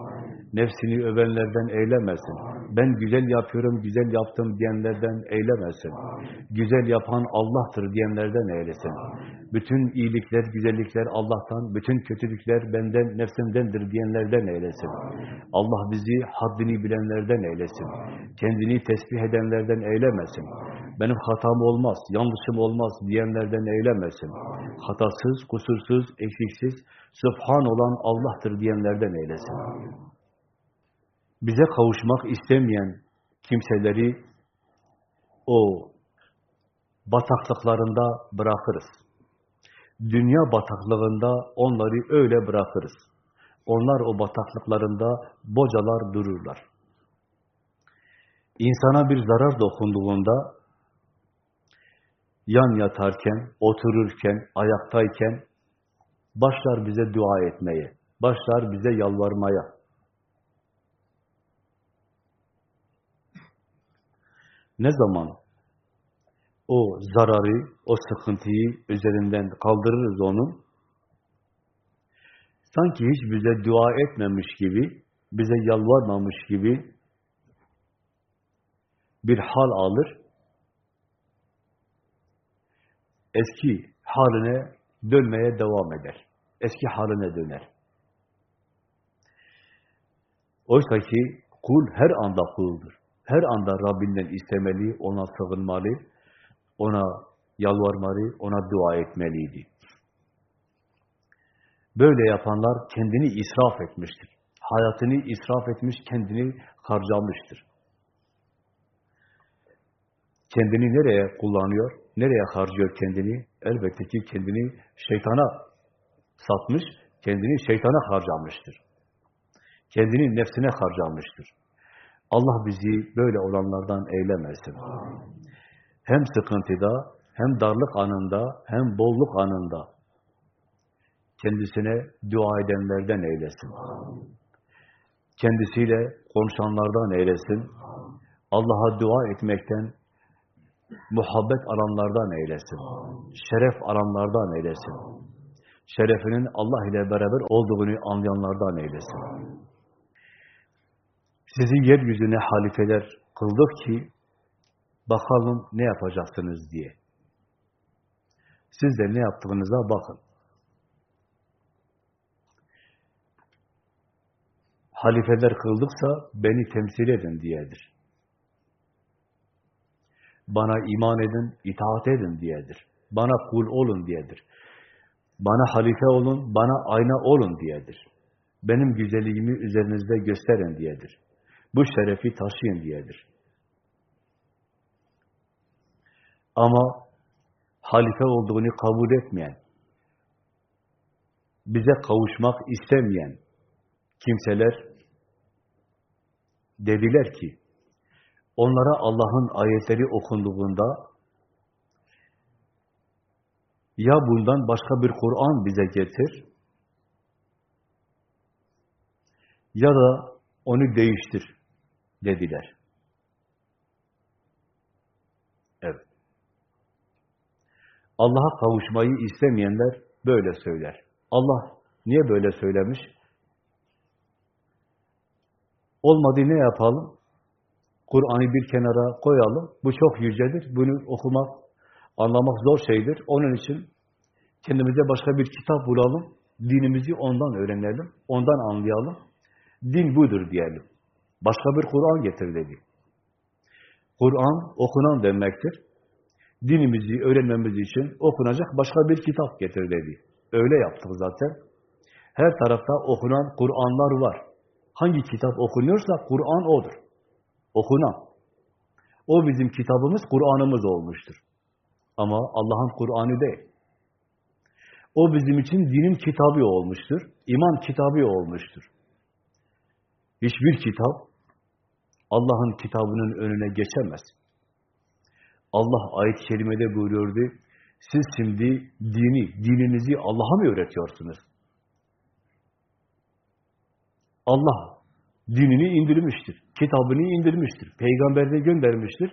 Nefsini övenlerden eylemesin. Ben güzel yapıyorum, güzel yaptım diyenlerden eylemesin. Güzel yapan Allah'tır diyenlerden eylesin. Bütün iyilikler, güzellikler Allah'tan, bütün kötülükler benden, nefsimdendir diyenlerden eylesin. Allah bizi haddini bilenlerden eylesin. Kendini tesbih edenlerden eylemesin. Benim hatam olmaz, yanlışım olmaz diyenlerden eylemesin. Hatasız, kusursuz, eksiksiz, Sübhan olan Allah'tır diyenlerden eylesin. Bize kavuşmak istemeyen kimseleri o bataklıklarında bırakırız. Dünya bataklığında onları öyle bırakırız. Onlar o bataklıklarında bocalar dururlar. İnsana bir zarar dokunduğunda yan yatarken, otururken, ayaktayken başlar bize dua etmeye, başlar bize yalvarmaya. Ne zaman o zararı, o sıkıntıyı üzerinden kaldırırız onun, sanki hiç bize dua etmemiş gibi, bize yalvarmamış gibi bir hal alır, eski haline dönmeye devam eder. Eski haline döner. Oysa ki kul her anda kuldur. Her anda Rabbinden istemeli, ona sığınmalı, ona yalvarmalı, ona dua etmeliydi. Böyle yapanlar kendini israf etmiştir. Hayatını israf etmiş, kendini harcamıştır. Kendini nereye kullanıyor? Nereye harcıyor kendini? Elbette ki kendini şeytana satmış, kendini şeytana harcamıştır. Kendini nefsine harcamıştır. Allah bizi böyle olanlardan eylemesin. Hem sıkıntıda, hem darlık anında, hem bolluk anında kendisine dua edenlerden eylesin. Kendisiyle konuşanlardan eylesin. Allah'a dua etmekten muhabbet alanlardan eylesin. Şeref alanlardan eylesin. Şerefinin Allah ile beraber olduğunu anlayanlardan eylesin. Sizi yeryüzüne halifeler kıldık ki bakalım ne yapacaksınız diye. Siz de ne yaptığınıza bakın. Halifeler kıldıksa beni temsil edin diyedir. Bana iman edin, itaat edin diyedir. Bana kul olun diyedir. Bana halife olun, bana ayna olun diyedir. Benim güzelliğimi üzerinizde gösterin diyedir. Bu şerefi taşıyın diyedir. Ama halife olduğunu kabul etmeyen, bize kavuşmak istemeyen kimseler dediler ki, onlara Allah'ın ayetleri okunduğunda ya bundan başka bir Kur'an bize getir ya da onu değiştir dediler. Evet. Allah'a kavuşmayı istemeyenler böyle söyler. Allah niye böyle söylemiş? Olmadı ne yapalım? Kur'an'ı bir kenara koyalım. Bu çok yücedir. Bunu okumak, anlamak zor şeydir. Onun için kendimize başka bir kitap bulalım. Dinimizi ondan öğrenelim. Ondan anlayalım. Din budur diyelim. Başka bir Kur'an getir dedi. Kur'an okunan demektir. Dinimizi öğrenmemiz için okunacak başka bir kitap getir dedi. Öyle yaptık zaten. Her tarafta okunan Kur'anlar var. Hangi kitap okunuyorsa Kur'an odur. Okunan. O bizim kitabımız, Kur'an'ımız olmuştur. Ama Allah'ın Kur'an'ı değil. O bizim için dinin kitabı olmuştur. iman kitabı olmuştur. Hiçbir kitap Allah'ın kitabının önüne geçemez. Allah ayet-i kerimede buyuruyordu, siz şimdi dini, dininizi Allah'a mı öğretiyorsunuz? Allah dinini indirmiştir, kitabını indirmiştir, peygamberini göndermiştir.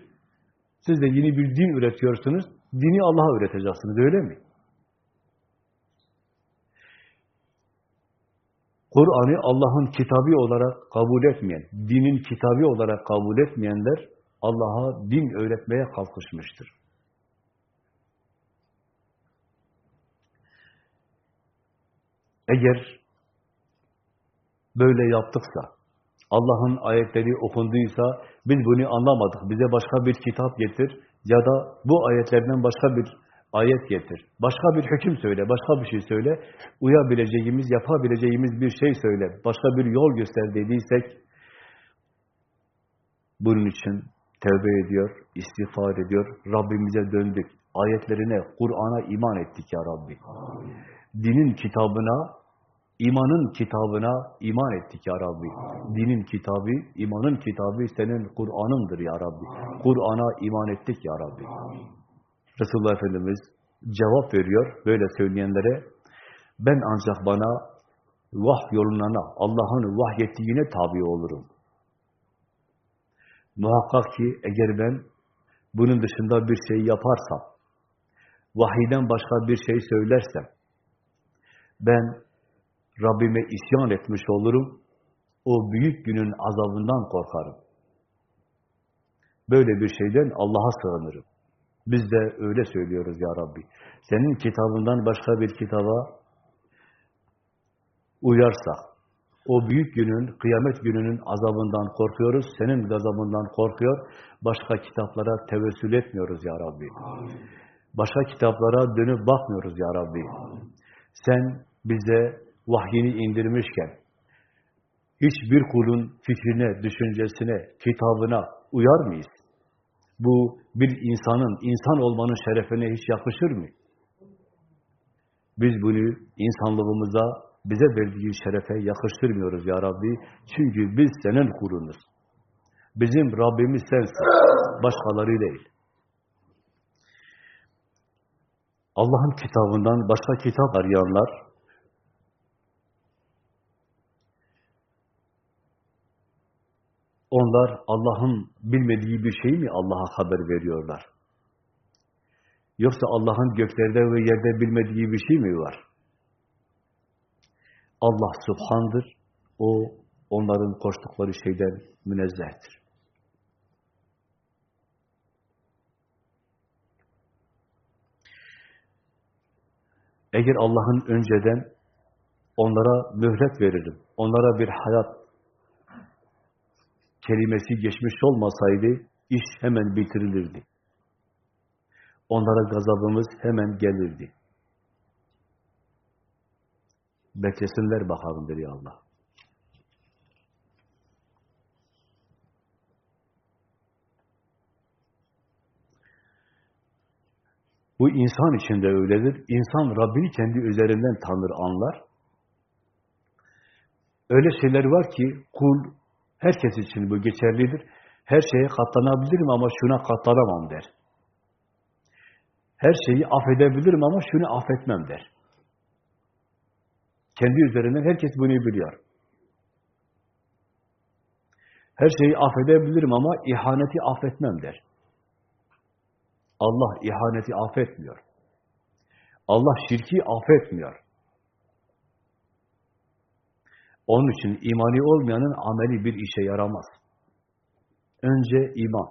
Siz de yeni bir din üretiyorsunuz, dini Allah'a öğreteceksiniz, öyle mi? Kur'an'ı Allah'ın kitabı olarak kabul etmeyen, dinin kitabı olarak kabul etmeyenler Allah'a din öğretmeye kalkışmıştır. Eğer böyle yaptıksa, Allah'ın ayetleri okunduysa, biz bunu anlamadık, bize başka bir kitap getir ya da bu ayetlerden başka bir ayet getir, başka bir hüküm söyle, başka bir şey söyle, uyabileceğimiz, yapabileceğimiz bir şey söyle, başka bir yol göster dediysek, bunun için tevbe ediyor, istiğfar ediyor, Rabbimize döndük, ayetlerine, Kur'an'a iman ettik ya Rabbi. Dinin kitabına, imanın kitabına iman ettik ya Rabbi. Dinin kitabı, imanın kitabı senin Kur'an'ındır ya Rabbi. Kur'an'a iman ettik ya Rabbi. Resulullah Efendimiz cevap veriyor böyle söyleyenlere. Ben ancak bana vah yolunana, Allah'ın vahyettiğine tabi olurum. Muhakkak ki eğer ben bunun dışında bir şey yaparsam, vahiden başka bir şey söylersem, ben Rabbime isyan etmiş olurum, o büyük günün azabından korkarım. Böyle bir şeyden Allah'a sığınırım. Biz de öyle söylüyoruz ya Rabbi. Senin kitabından başka bir kitaba uyarsak, o büyük günün, kıyamet gününün azabından korkuyoruz, senin gazabından korkuyor, başka kitaplara tevessül etmiyoruz ya Rabbi. Başka kitaplara dönüp bakmıyoruz ya Rabbi. Sen bize vahyini indirmişken, hiçbir kulun fikrine, düşüncesine, kitabına uyar mıyız? Bu bir insanın, insan olmanın şerefine hiç yakışır mı? Biz bunu insanlığımıza, bize verdiği şerefe yakıştırmıyoruz ya Rabbi. Çünkü biz senin kulunuz. Bizim Rabbimiz sensin. Başkaları değil. Allah'ın kitabından başka kitap arayanlar, onlar Allah'ın bilmediği bir şeyi mi Allah'a haber veriyorlar? Yoksa Allah'ın göklerde ve yerde bilmediği bir şey mi var? Allah subhandır. O, onların koştukları şeyden münezzehtir. Eğer Allah'ın önceden onlara mühlet veririm, onlara bir hayat kelimesi geçmiş olmasaydı, iş hemen bitirilirdi. Onlara gazabımız hemen gelirdi. Beklesinler bakalım diyor Allah. Bu insan için de öyledir. İnsan Rabbini kendi üzerinden tanır, anlar. Öyle şeyler var ki kul, herkes için bu geçerlidir. Her şeye katlanabilirim ama şuna katlanamam der. Her şeyi affedebilirim ama şunu affetmem der. Kendi üzerinden herkes bunu biliyor. Her şeyi affedebilirim ama ihaneti affetmem der. Allah ihaneti affetmiyor. Allah şirki affetmiyor. Onun için imani olmayanın ameli bir işe yaramaz. Önce iman.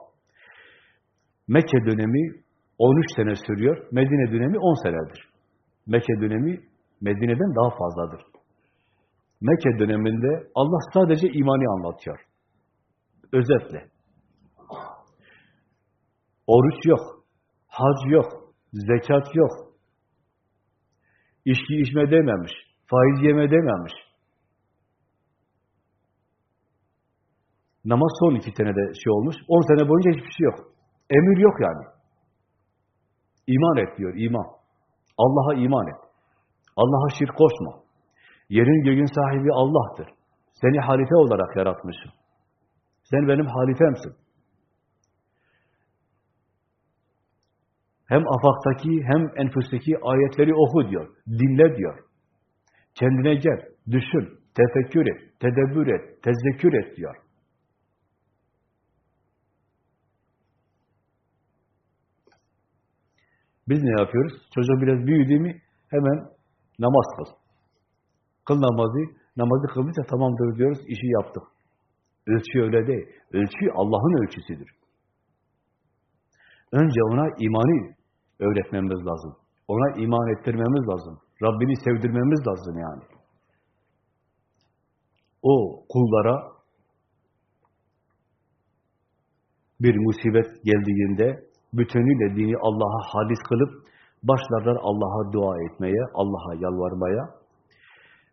Mekke dönemi 13 sene sürüyor, Medine dönemi 10 senedir. Mekke dönemi Medine'den daha fazladır. Mekke döneminde Allah sadece imani anlatıyor. Özetle. Oruç yok, hac yok, zekat yok. İçki içme dememiş, faiz yeme dememiş. Namaz son iki senede şey olmuş, on sene boyunca hiçbir şey yok. Emir yok yani. İman et diyor, iman. Allah'a iman et. Allah'a şirk koşma. Yerin göğün sahibi Allah'tır. Seni halife olarak yaratmışım. Sen benim halifemsin. Hem afaktaki hem enfüsteki ayetleri oku diyor. Dinle diyor. Kendine gel, düşün, tefekkür et, tedebbür et, tezekkür et diyor. Biz ne yapıyoruz? Çocuk biraz büyüdü mü hemen namaz kıl. Kıl namazı, Namazı kıldıysa tamamdır diyoruz, işi yaptık. Ölçü öyle değil. Ölçü Allah'ın ölçüsüdür. Önce ona imanı öğretmemiz lazım. Ona iman ettirmemiz lazım. Rabbini sevdirmemiz lazım yani. O kullara bir musibet geldiğinde bütünüyle dini Allah'a halis kılıp başlarlar Allah'a dua etmeye, Allah'a yalvarmaya.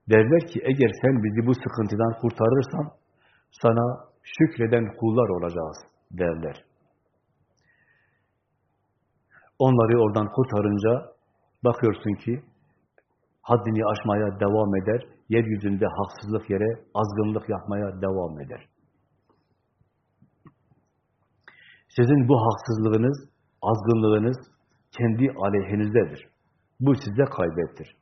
Derler ki eğer sen bizi bu sıkıntıdan kurtarırsan sana şükreden kullar olacağız derler. Onları oradan kurtarınca bakıyorsun ki haddini aşmaya devam eder, yeryüzünde haksızlık yere azgınlık yapmaya devam eder. Sizin bu haksızlığınız, azgınlığınız kendi aleyhinizdedir. Bu size kaybettir.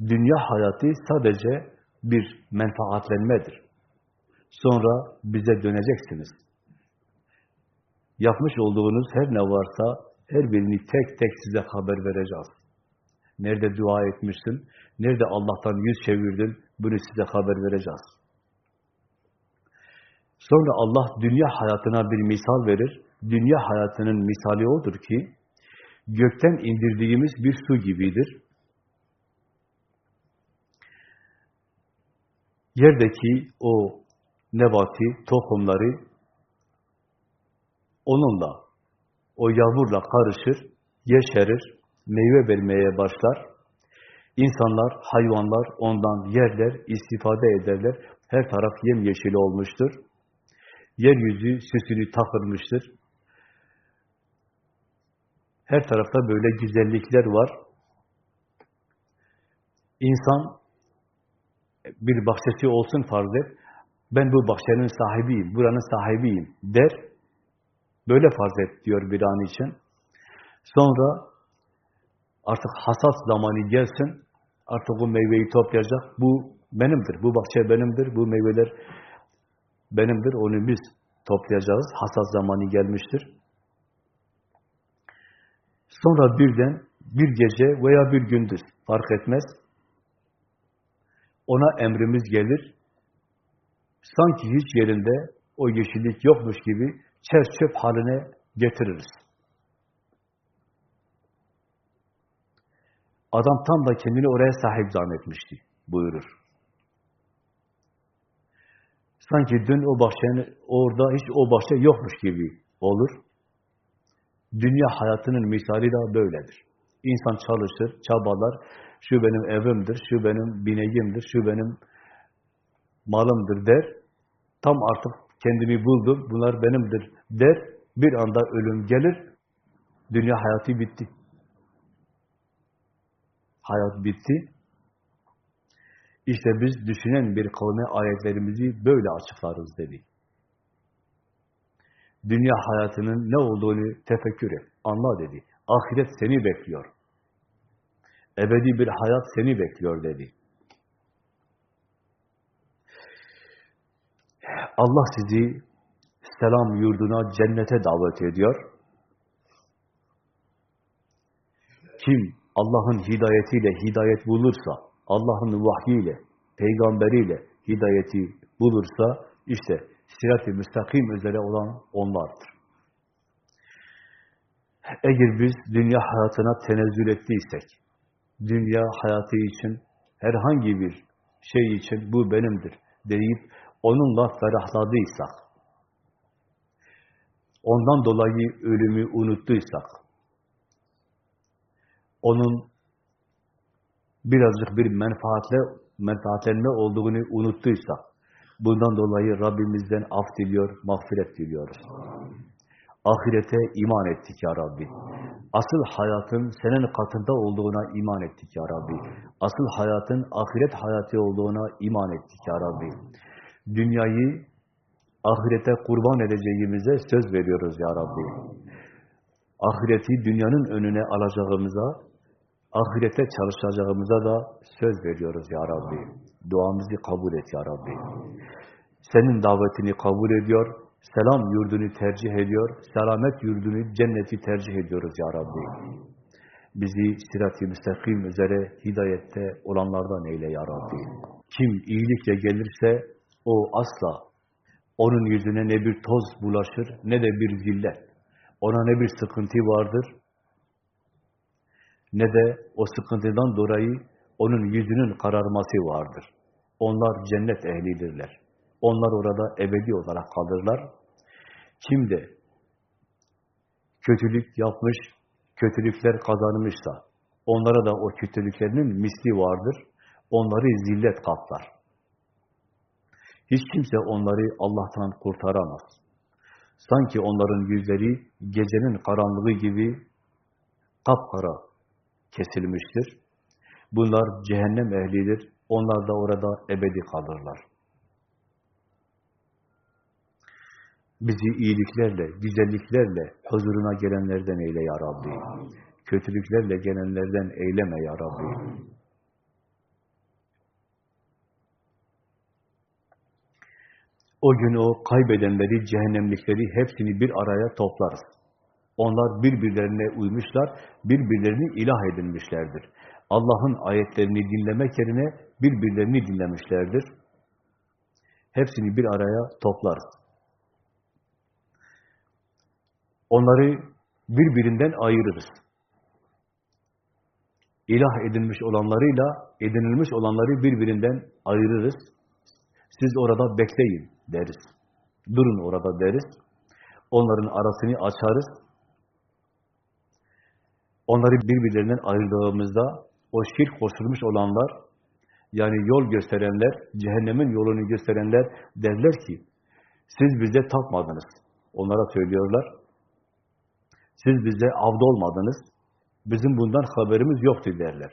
Dünya hayatı sadece bir menfaatlenmedir. Sonra bize döneceksiniz. Yapmış olduğunuz her ne varsa her birini tek tek size haber vereceğiz. Nerede dua etmişsin, nerede Allah'tan yüz çevirdin, bunu size haber vereceğiz. Sonra Allah dünya hayatına bir misal verir. Dünya hayatının misali odur ki, gökten indirdiğimiz bir su gibidir. Yerdeki o nebati, tohumları onunla, o yağmurla karışır, yeşerir, meyve vermeye başlar. İnsanlar, hayvanlar ondan yerler, istifade ederler. Her taraf yemyeşil olmuştur. Yeryüzü süsünü takırmıştır. Her tarafta böyle güzellikler var. İnsan bir bahçesi olsun farz et. Ben bu bahçenin sahibiyim, buranın sahibiyim der. Böyle farz et diyor bir an için. Sonra artık hasat zamanı gelsin, artık bu meyveyi toplayacak. Bu benimdir, bu bahçe benimdir, bu meyveler benimdir, onu biz toplayacağız. Hasat zamanı gelmiştir. Sonra birden bir gece veya bir gündüz fark etmez. Ona emrimiz gelir. Sanki hiç yerinde o yeşillik yokmuş gibi çer haline getiririz. Adam tam da kendini oraya sahip zannetmişti buyurur. Sanki dün o bahçenin orada hiç o bahçe yokmuş gibi olur. Dünya hayatının misali de böyledir. İnsan çalışır, çabalar, şu benim evimdir, şu benim bineğimdir, şu benim malımdır der. Tam artık kendimi buldum, bunlar benimdir der. Bir anda ölüm gelir, dünya hayatı bitti. Hayat bitti. İşte biz düşünen bir kavme ayetlerimizi böyle açıklarız dedi. Dünya hayatının ne olduğunu tefekkür et, anla dedi. Ahiret seni bekliyor. Ebedi bir hayat seni bekliyor dedi. Allah sizi selam yurduna, cennete davet ediyor. Kim Allah'ın hidayetiyle hidayet bulursa, Allah'ın vahyiyle, peygamberiyle hidayeti bulursa, işte sirat-i müstakim üzere olan onlardır. Eğer biz dünya hayatına tenezzül ettiysek, dünya hayatı için, herhangi bir şey için bu benimdir deyip onunla ferahladıysak, ondan dolayı ölümü unuttuysak, onun birazcık bir menfaatle menfaatlenme olduğunu unuttuysak, bundan dolayı Rabbimizden af diliyor, mağfiret diliyoruz. Ahirete iman ettik ya Rabbi. Asıl hayatın senin katında olduğuna iman ettik ya Rabbi. Asıl hayatın ahiret hayatı olduğuna iman ettik ya Rabbi. Dünyayı ahirete kurban edeceğimize söz veriyoruz ya Rabbi. Ahireti dünyanın önüne alacağımıza, ahirete çalışacağımıza da söz veriyoruz ya Rabbi. Duamızı kabul et ya Rabbi. Senin davetini kabul ediyor, selam yurdunu tercih ediyor, selamet yurdunu, cenneti tercih ediyoruz ya Rabbi. Bizi sirat-i müstakim üzere hidayette olanlardan eyle ya Rabbi. Kim iyilikle gelirse o asla onun yüzüne ne bir toz bulaşır ne de bir zillet. Ona ne bir sıkıntı vardır ne de o sıkıntıdan dolayı onun yüzünün kararması vardır. Onlar cennet ehlidirler. Onlar orada ebedi olarak kalırlar. Kim de kötülük yapmış, kötülükler kazanmışsa, onlara da o kötülüklerinin misli vardır. Onları zillet kaplar. Hiç kimse onları Allah'tan kurtaramaz. Sanki onların yüzleri gecenin karanlığı gibi kapkara kesilmiştir. Bunlar cehennem ehlidir. Onlar da orada ebedi kalırlar. Bizi iyiliklerle, güzelliklerle huzuruna gelenlerden eyle ya Rabbi. Kötülüklerle gelenlerden eyleme ya Rabbi. O gün o kaybedenleri, cehennemlikleri hepsini bir araya toplarız. Onlar birbirlerine uymuşlar, birbirlerini ilah edinmişlerdir. Allah'ın ayetlerini dinlemek yerine birbirlerini dinlemişlerdir. Hepsini bir araya toplarız. Onları birbirinden ayırırız. İlah edinmiş olanlarıyla edinilmiş olanları birbirinden ayırırız. Siz orada bekleyin deriz. Durun orada deriz. Onların arasını açarız. Onları birbirlerinden ayırdığımızda o şirk koşulmuş olanlar, yani yol gösterenler, cehennemin yolunu gösterenler derler ki, siz bize tapmadınız. Onlara söylüyorlar. Siz bize avda olmadınız. Bizim bundan haberimiz yoktu derler.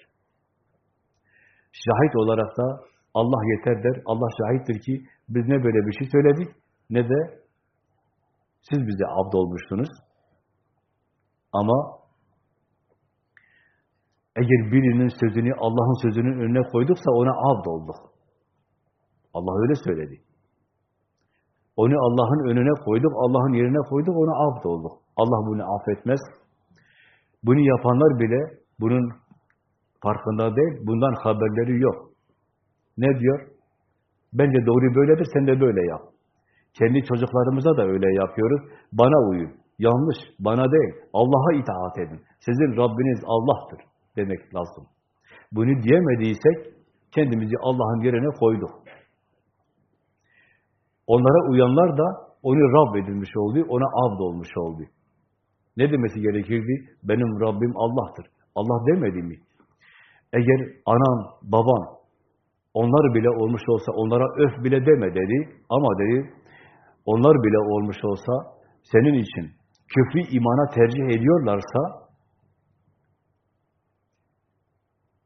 Şahit olarak da Allah yeter der. Allah şahittir ki biz ne böyle bir şey söyledik ne de siz bize avda olmuştunuz. Ama eğer birinin sözünü Allah'ın sözünün önüne koyduksa ona avd olduk. Allah öyle söyledi. Onu Allah'ın önüne koyduk, Allah'ın yerine koyduk, ona avd olduk. Allah bunu affetmez. Bunu yapanlar bile bunun farkında değil, bundan haberleri yok. Ne diyor? Bence doğru böyledir, sen de böyle yap. Kendi çocuklarımıza da öyle yapıyoruz. Bana uyun. Yanlış, bana değil. Allah'a itaat edin. Sizin Rabbiniz Allah'tır demek lazım. Bunu diyemediysek kendimizi Allah'ın yerine koyduk. Onlara uyanlar da onu Rab edilmiş oldu, ona abd olmuş oldu. Ne demesi gerekirdi? Benim Rabbim Allah'tır. Allah demedi mi? Eğer anan, baban, onlar bile olmuş olsa onlara öf bile deme dedi. Ama dedi, onlar bile olmuş olsa senin için küfrü imana tercih ediyorlarsa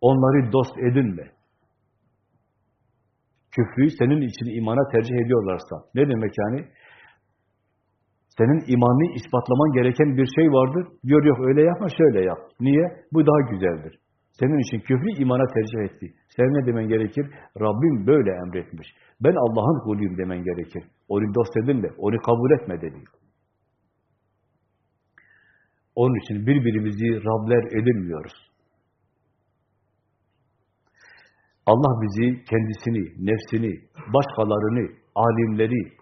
onları dost edinme. Küfrü senin için imana tercih ediyorlarsa ne demek yani? Senin imanını ispatlaman gereken bir şey vardır. Diyor yok öyle yapma şöyle yap. Niye? Bu daha güzeldir. Senin için küfrü imana tercih etti. Sen ne demen gerekir? Rabbim böyle emretmiş. Ben Allah'ın kuluyum demen gerekir. Onu dost edinme, onu kabul etme dedi. Onun için birbirimizi Rabler edinmiyoruz. Allah bizi, kendisini, nefsini, başkalarını, alimleri,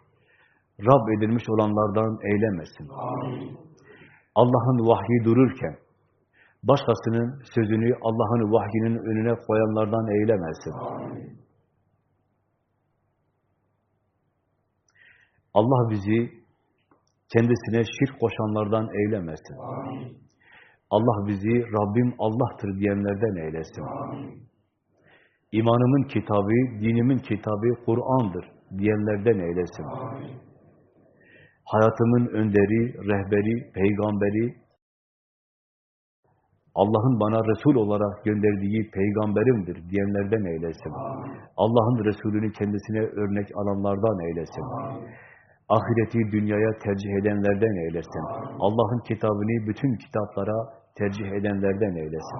Rab edilmiş olanlardan eylemesin. Allah'ın vahyi dururken, başkasının sözünü Allah'ın vahyinin önüne koyanlardan eylemesin. Allah bizi kendisine şirk koşanlardan eylemesin. Allah bizi Rabbim Allah'tır diyenlerden eylesin. İmanımın kitabı, dinimin kitabı Kur'an'dır diyenlerden eylesin. Hayatımın önderi, rehberi, peygamberi, Allah'ın bana Resul olarak gönderdiği peygamberimdir diyenlerden eylesin. Allah'ın Resulünü kendisine örnek alanlardan eylesin. Ahireti dünyaya tercih edenlerden eylesin. Allah'ın kitabını bütün kitaplara tercih edenlerden eylesin.